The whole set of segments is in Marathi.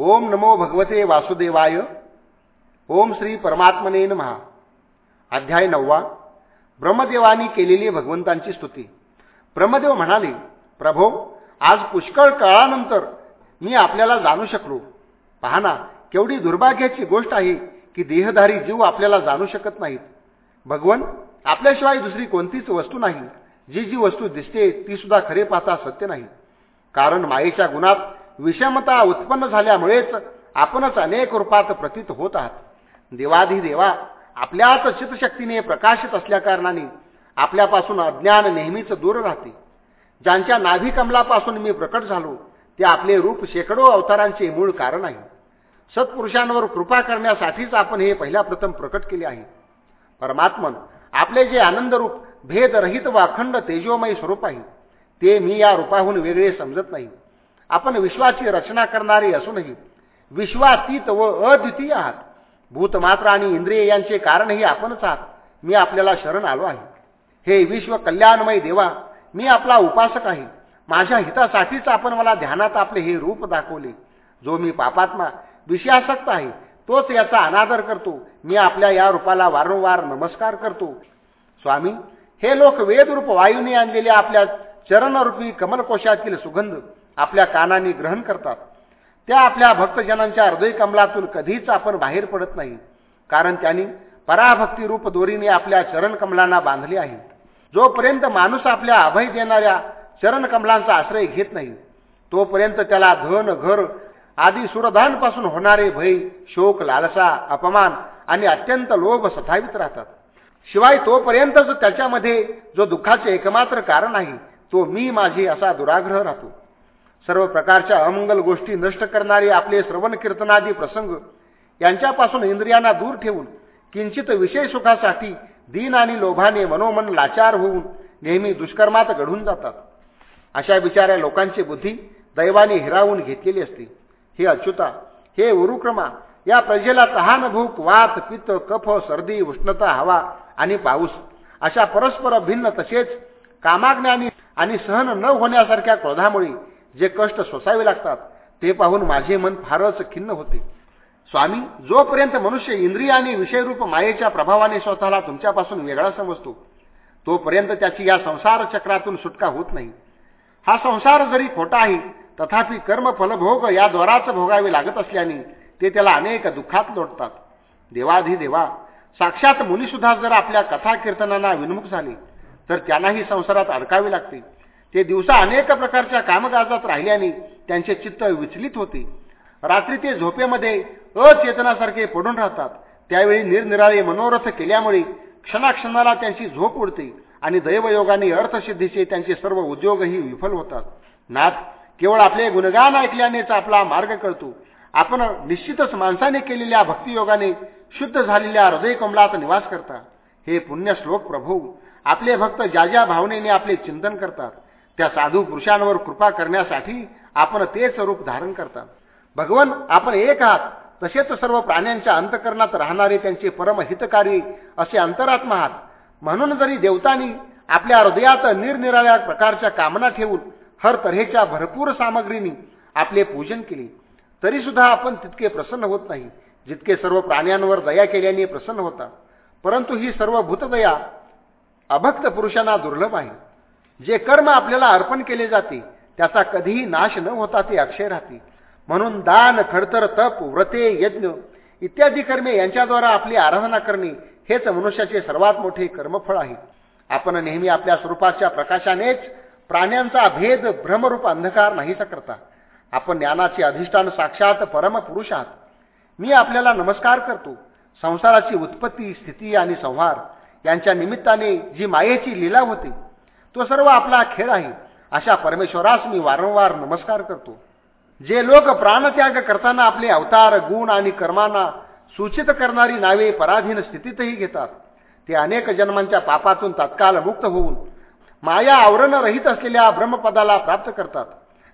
ओम नमो भगवते वासुदेवाय। ओम श्री परमात्मने महा अध्याय नववा। ब्रह्मदेवानी केलेली भगवंतांची स्तुती। ब्रह्मदेव म्हणाले प्रभो आज पुष्कळ काळानंतर मी आपल्याला जाणू शकलो. पाहना केवढी दुर्भाग्याची गोष्ट आहे की देहधारी जीव आपल्याला जाणू शकत नाहीत. भगवन आपल्याशिवाय दुसरी कोणतीच वस्तू नाही. जी जी वस्तू दिसते ती सुद्धा खरे पाहता सत्य नाही. कारण मायेच्या गुणात विषमता उत्पन्न झाल्यामुळेच आपणच अनेक रूपात प्रतीत होत आहात. देवाधी देवा आपल्याच चितशक्तीने प्रकाशित असल्याकारणाने आपल्यापासून अज्ञान नेहमीच दूर राहते. ज्यांच्या नाभिकमलापासून मी प्रकट झालो ते आपले रूप शेकडो अवतारांचे मूळ कारण आहे. सत्पुरुषांवर कृपा करण्यासाठीच आपण हे पहिल्या प्रथम प्रकट केले आहे. परमात्मन आपले जे आनंदरूप भेदरहित व अखंड तेजोमयी स्वरूप आहे ते मी या रूपाहून वेगळे समजत नाही. आपण विश्वाची रचना करणारे असूनही विश्वातीत व अद्वितीय आहात. भूतमात्र आणि इंद्रिय यांचे कारणही आपणच आहात. मी आपल्याला शरण आलो आहे. हे विश्व कल्याणमय देवा मी आपला उपासक आहे. माझ्या हितासाठीच आपण मला ध्यानात आपले हे रूप दाखवले. जो मी पापात्मा विषयासक्त आहे तोच याचा अनादर करतो. मी आपल्या या रूपाला वारंवार नमस्कार करतो. स्वामी हे लोक वेदरूप वायूने आणलेल्या आपल्या चरणरूपी कमलकोशातील सुगंध आपल्या कानाने ग्रहण करतात. त्या आपल्या भक्तजनांच्या हृदय कमलातून कधीच आपण बाहेर पडत नाही. कारण त्यांनी पराभक्ती रूप दोरीने आपल्या चरण कमलांना बांधले आहे. जोपर्यंत माणूस आपल्या अभय देणाऱ्या चरण कमलांचा आश्रय घेत नाही तोपर्यंत त्याला धन घर आदी सुरधांपासून होणारे भय शोक लालसा अपमान आणि अत्यंत लोभ सथावित राहतात. शिवाय तोपर्यंतच त्याच्यामध्ये जो दुःखाचे एकमात्र कारण आहे तो मी माझी असा दुराग्रह राहतो. सर्व प्रकारच्या अमंगल गोष्टी नष्ट करणारे आपले श्रवण कीर्तनादी प्रसंग यांच्यापासून इंद्रियांना दूर ठेवून किंचित विषय सुखासाठी दीन आणि लोभाने मनोमन लाचार होऊन नेहमी दुष्कर्मात घडून जातात. अशा बिचाऱ्या लोकांची बुद्धी दैवाने हिरावून घेतलेली असते. हे अच्युता हे उरुक्रमा या प्रजेला तहान भूक वात पित्त कफ सर्दी उष्णता हवा आणि पाऊस अशा परस्पर भिन्न तसेच कामाज्ञानी आणि सहन न होण्यासारख्या क्रोधामुळे जे कष्ट सोसावे लागतात ते पाहून माझे मन फारच खिन्न होते. स्वामी जोपर्यंत मनुष्य इंद्रिय आणि विषयरूप मायेच्या प्रभावाने स्वतःला तुमच्यापासून वेगळा समजतो तोपर्यंत त्याची या संसार चक्रातून सुटका होत नाही. हा संसार जरी खोटा आहे तथापि कर्म फलभोग या भोगावे लागत असल्याने ते त्याला अनेक दुःखात लोटतात. देवा साक्षात मुनीसुद्धा जर आपल्या कथा कीर्तनांना विनमुख झाली तर त्यांनाही संसारात अडकावे लागते. ते दिवसा अनेक प्रकारच्या कामकाजात राहिल्याने त्यांचे चित्त विचलित होते. रात्री ते झोपेमध्ये अचेतनासारखे पडून राहतात. त्यावेळी निरनिराळे मनोरथ केल्यामुळे क्षणाक्षणाला त्यांची झोप उडते आणि दैवयोगाने अर्थसिद्धीचे त्यांचे सर्व उद्योगही विफल होतात. नाथ केवळ आपले गुणगान ऐकल्यानेच आपला मार्ग कळतो. आपण निश्चितच माणसाने केलेल्या भक्तियोगाने शुद्ध झालेल्या हृदय कमलात निवास करता. हे पुण्य श्लोक प्रभू आपले भक्त ज्या ज्या भावनेने आपले चिंतन करतात त्या साधू पुरुषांवर कृपा करण्यासाठी आपण तेच रूप धारण करता. भगवन आपण एक आहात. तसेच सर्व प्राण्यांच्या अंतकरणात राहणारे त्यांचे परमहितकारी असे अंतरात्मा आहात. म्हणून जरी देवतांनी आपल्या हृदयात निरनिराळ्या प्रकारच्या कामना ठेवून हर तऱ्हेच्या भरपूर सामग्रीनी आपले पूजन केले तरी सुद्धा आपण तितके प्रसन्न होत नाही जितके सर्व प्राण्यांवर दया केल्याने प्रसन्न होता. परंतु ही सर्व भूतदया अभक्त पुरुषांना दुर्लभ आहे. जे कर्म आपल्याला अर्पण केले जाते त्याचा कधीही नाश न होता ते अक्षय राहते. म्हणून दान खडतर तप व्रते यज्ञ इत्यादी कर्मे यांच्याद्वारा आपली आराधना करणे हेच मनुष्याचे सर्वात मोठे कर्मफळ आहे. आपण नेहमी आपल्या स्वरूपाच्या प्रकाशानेच प्राण्यांचा भेद भ्रमरूप अंधकार नाहीसा करता. आपण ज्ञानाचे अधिष्ठान साक्षात परमपुरुष आहात. मी आपल्याला नमस्कार करतो. संसाराची उत्पत्ती स्थिती आणि संहार यांच्या निमित्ताने जी मायेची लीला होते तो सर्व आपला खेळ आहे. अशा परमेश्वरास मी वारंवार नमस्कार करतो. जे लोक प्राणत्याग करताना आपले अवतार गुण आणि कर्मांना सूचित करणारी नावे पराधीन स्थितीतही घेतात. ते अनेक जन्मांच्या पापातून तत्काल मुक्त होऊन माया आवरण रहित असलेल्या ब्रह्मपदाला प्राप्त करतात.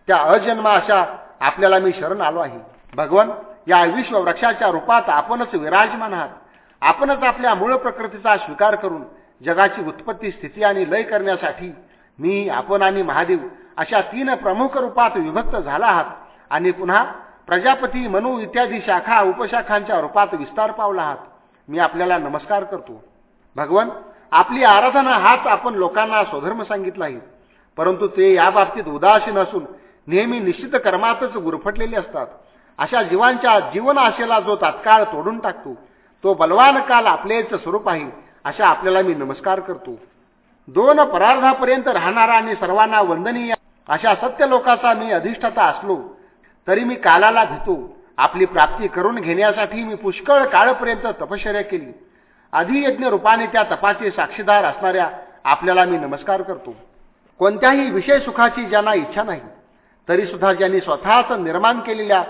त्या अजन्मा अशा आपल्याला मी शरण आलो आहे. भगवान या विश्ववृक्षाच्या रूपात आपणच विराजमान आहात. आपणच आपल्या मूळ प्रकृतीचा स्वीकार करून जगाची उत्पत्ती स्थिती आणि लय करण्यासाठी मी आपण आणि महादेव अशा तीन प्रमुख रूपात विभक्त झाला आहात आणि पुन्हा प्रजापती मनु इत्यादी शाखा उपशाखांच्या रूपात विस्तार पावला आहात. मी आपल्याला नमस्कार करतो. भगवन आपली आराधना हाच आपण लोकांना स्वधर्म सांगितला आहे. परंतु ते याबाबतीत उदासीन असून नेहमी निश्चित कर्मातच गुरफटलेले असतात. अशा जीवांच्या जीवन आशेला जो तात्काळ तोडून टाकतो तो बलवान काल आपलेच स्वरूप आहे. अशा आपल्याला मी नमस्कार करतो. दोन परार्धापर्यंत राहणारा आणि सर्वांना वंदनीय अशा सत्य लोकाचा मी अधिष्ठाता असलो तरी मी कालाला घेतो आपली प्राप्ती करून घेण्यासाठी मी पुष्कळ काळपर्यंत तपश्चर्या केली. अधियज्ञ रूपाने त्या तपाचे साक्षीदार असणाऱ्या आपल्याला मी नमस्कार करतो. कोणत्याही विषय सुखाची ज्यांना इच्छा नाही तरीसुद्धा ज्यांनी स्वतःच निर्माण केलेल्या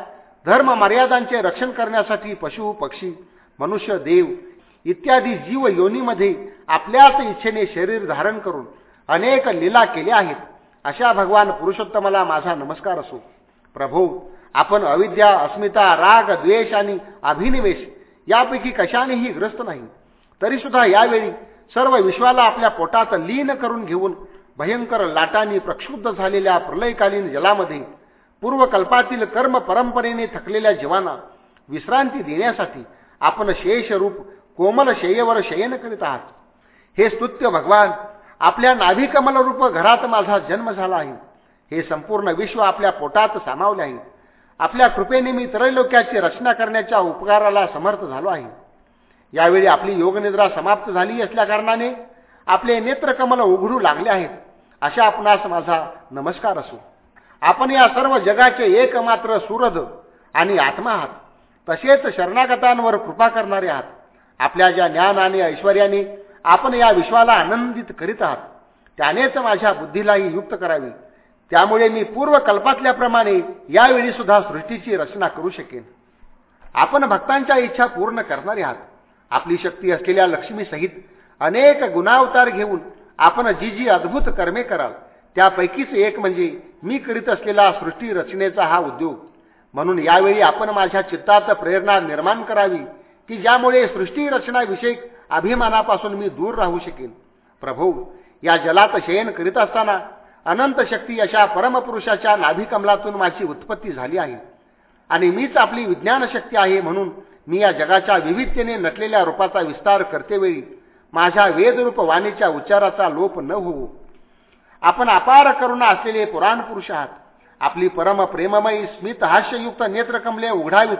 धर्म मर्यादांचे रक्षण करण्यासाठी पशु पक्षी मनुष्य देव इत्यादी जीव योनीमध्ये आपल्याच इच्छेने शरीर धारण करून अनेक लीला केल्या आहेत. अशा भगवान पुरुषोत्तमाला माझा नमस्कार असो. प्रभू आपण अविद्या अस्मिता राग द्वेष आणि अभिनिवेश यापैकी कशानेही ग्रस्त नाही. तरीसुद्धा यावेळी सर्व विश्वाला आपल्या पोटात लीन करून घेऊन भयंकर लाटांनी प्रक्षुब्ध झालेल्या प्रलयकालीन जलामध्ये पूर्वकल्पातील कर्म परंपरेने थकलेल्या जीवांना विश्रांती देण्यासाठी आपण शेषरूप कोमल शय्येवर शयन करीत आहात. हे स्तुत्य भगवान आपल्या नाभिकमलरूप घरात माझा जन्म झाला आहे. हे संपूर्ण विश्व आपल्या पोटात सामावले आहे. आपल्या कृपेने मी त्रैलोक्याची रचना करण्याच्या उपकाराला समर्थ झालो आहे. यावेळी आपली योगनिद्रा समाप्त झाली असल्याकारणाने आपले नेत्रकमल उघडू लागले आहेत. अशा आपणास माझा नमस्कार असो. आपण या सर्व जगाचे एकमात्र सुरद आणि आत्मा आहात. तसेच शरणागतांवर कृपा करणारे आहात. आपल्या ज्या ज्ञान आणि ऐश्वर्याने आपण या विश्वाला आनंदित करीत आहात त्यानेच माझ्या बुद्धीलाही युक्त करावी. त्यामुळे मी पूर्वकल्पातल्याप्रमाणे यावेळी सुद्धा सृष्टीची रचना करू शकेन. आपण भक्तांच्या इच्छा पूर्ण करणारे आहात. आपली शक्ती असलेल्या लक्ष्मीसहित अनेक गुणावतार घेऊन आपण जी जी अद्भुत कर्मे कराल त्यापैकीच एक म्हणजे मी करीत असलेला सृष्टी रचनेचा हा उद्योग. म्हणून यावेळी आपण माझ्या चित्तात प्रेरणा निर्माण करावी की ज्यामुळे सृष्टी रचनाविषयक अभिमानापासून मी दूर राहू शकेन. प्रभू या जलात शयन करीत असताना अनंत शक्ती अशा परमपुरुषाच्या नाभिकमलातून माझी उत्पत्ती झाली आहे. आणि मीच आपली विज्ञान शक्ती आहे म्हणून मी या जगाच्या विविधतेने नटलेल्या रूपाचा विस्तार करतेवेळी माझ्या वेदरूप वाणीच्या उच्चाराचा लोप न होवो. आपण अपार करुणा असलेले पुराण पुरुष आहात. आपली परम प्रेममयी स्मित हास्ययुक्त नेत्रकमले उघडावीत.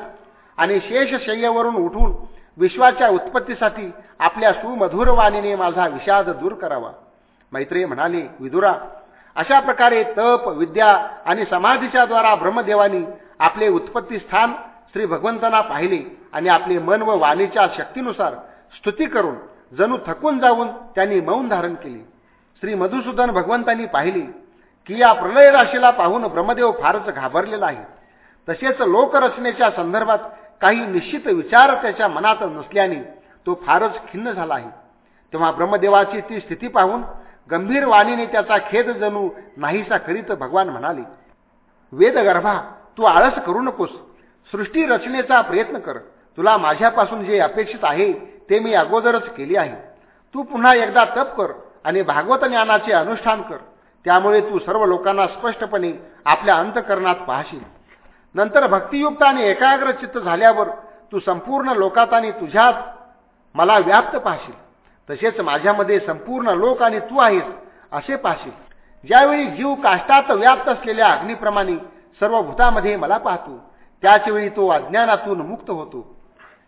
आणि शेषशय्येवरून उठून विश्वाच्या उत्पत्तीसाठी आपल्या सुमधुर वाणीने माझा विषाद दूर करावा. मैत्रेय म्हणाले विदुरा अशा प्रकारे तप विद्या आणि समाधीच्या द्वारा ब्रह्मदेवानी आपले उत्पत्ती स्थान श्री भगवंतांना पाहिले आणि आपले मन व वाणीच्या शक्तीनुसार स्तुती करून जणू थकून जाऊन त्यांनी मौन धारण केले. श्री मधुसूदन भगवंतांनी पाहिले की या प्रलय राशीला पाहून ब्रह्मदेव फारच घाबरलेला आहे. तसेच लोकरचनेच्या संदर्भात काही निश्चित विचार त्याच्या मनात नसल्याने तो फारच खिन्न झाला आहे. तेव्हा ब्रह्मदेवाची ती स्थिती पाहून गंभीर वाणीने त्याचा खेद जणू नाहीसा करीत भगवान म्हणाले वेदगर्भा तू आळस करू नकोस. सृष्टी रचनेचा प्रयत्न कर. तुला माझ्यापासून जे अपेक्षित आहे ते मी अगोदरच केले आहे. तू पुन्हा एकदा तप कर आणि भागवत ज्ञानाचे अनुष्ठान कर. त्यामुळे तू सर्व लोकांना स्पष्टपणे आपल्या अंतकरणात पाहशील. नंतर भक्तियुक्त आणि एकाग्र चित्त झाल्यावर तू संपूर्ण लोकात आणि तुझ्यात मला व्याप्त पाहशील. तसेच माझ्यामध्ये संपूर्ण लोक आणि तू आहेस असे पाहशील. ज्यावेळी जीव काष्टात व्याप्त असलेल्या अग्निप्रमाणे सर्व भूतामध्ये मला पाहतो त्याचवेळी तो अज्ञानातून मुक्त होतो.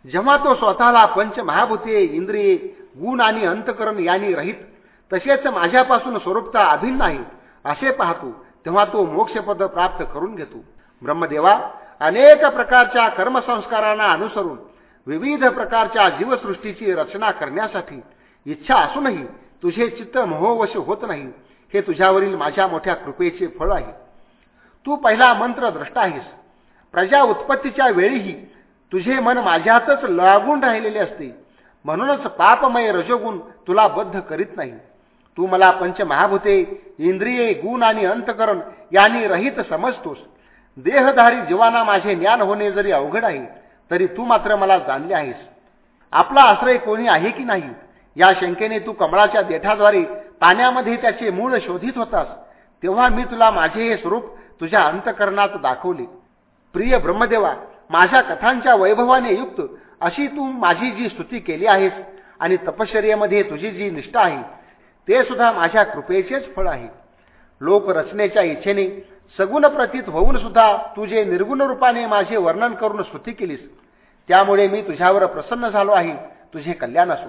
जेव्हा तो स्वतःला पंच महाभूते इंद्रिये गुण आणि अंतकरण यांनी रहित तसेच माझ्यापासून स्वरूपता अभिन्न आहे असे पाहतो तेव्हा तो मोक्षपद प्राप्त करून घेतो. ब्रह्मदेवा अनेक प्रकारच्या कर्मसंस्कारांना अनुसरून विविध प्रकारच्या जीवसृष्टीची रचना करण्यासाठी इच्छा असूनही तुझे चित्त मोहवश होत नाही हे तुझ्यावरील माझ्या मोठ्या कृपेचे फळ आहे. तू पहिला मंत्र द्रष्टा आहेस. प्रजा उत्पत्तीच्या वेळीही तुझे मन माझ्यातच लागून राहिलेले असते. म्हणूनच पापमय रजोगुण तुला बद्ध करीत नाही. तू मला पंचमहाभूते इंद्रिये गुण आणि अंतकरण यांनी रहित समजतोस. देहधारी जीवाना माझे ज्ञान होणे जरी अवघड आहे तरी तू मात्र मला जाणले आहेस. आपला आश्रय कोणी आहे की नाही? या शंकेने तू कमळाच्या देठाद्वारे पाण्यामध्ये त्याचे मूळ शोधित होतास. तेव्हा मी तुला माझे हे स्वरूप तुझ्या अंतकरणात दाखवले. प्रिय ब्रह्मदेवा माझ्या कथांच्या वैभवाने युक्त अशी तू माझी जी स्तुती केली आहेस आणि तपश्चर्येमध्ये तुझी जी निष्ठा आहे ते सुद्धा माझ्या कृपेचेच फळ आहे. लोक रचनेच्या इच्छेने सगुण प्रतीत होऊन सुद्धा तुझे निर्गुण रूपाने माझे वर्णन करून स्तुती केलीस. त्यामुळे मी तुझ्यावर प्रसन्न झालो आहे. तुझे कल्याण असो.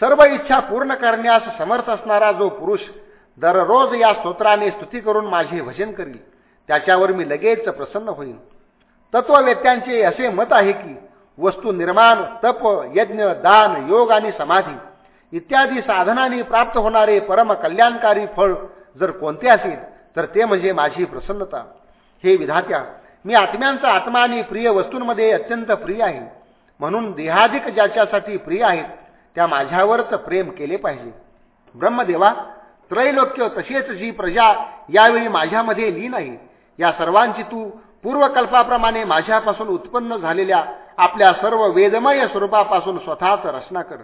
सर्व इच्छा पूर्ण करण्यास समर्थ असणारा जो पुरुष दररोज या स्तोत्राने स्तुती करून माझे भजन करील त्याच्यावर मी लगेच प्रसन्न होईन. तत्ववेत्यांचे असे मत आहे की वस्तू निर्माण तप यज्ञ दान योग आणि समाधी इत्यादी साधनांनी प्राप्त होणारे परम कल्याणकारी फळ जर कोणते असेल तर ते म्हणजे माझी प्रसन्नता. हे विधात्या मी आत्म्यांचा आत्मा आणि प्रिय वस्तूंमध्ये अत्यंत प्रिय आहे. म्हणून देहाधिक ज्याच्यासाठी प्रिय आहेत त्या माझ्यावरच प्रेम केले पाहिजे. ब्रह्मदेवा त्रैलोक्य तसेच जी प्रजा यावेळी माझ्यामध्ये लीन आहे या सर्वांची तू पूर्वकल्पाप्रमाणे माझ्यापासून उत्पन्न झालेल्या आपल्या सर्व वेदमय स्वरूपापासून स्वतःच रचना कर.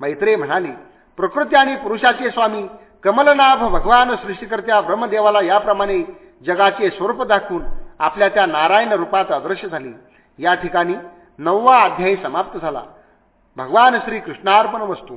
मैत्रे म्हणाली प्रकृती आणि पुरुषाचे स्वामी कमलनाभ भगवान सृष्टीकर्त्या ब्रह्मदेवाला याप्रमाणे जगाचे स्वरूप दाखवून आपल्या त्या नारायण रूपात अदृश्य झाली. या ठिकाणी नववा अध्यायी समाप्त झाला. भगवान श्री कृष्णार्पण वस्तू.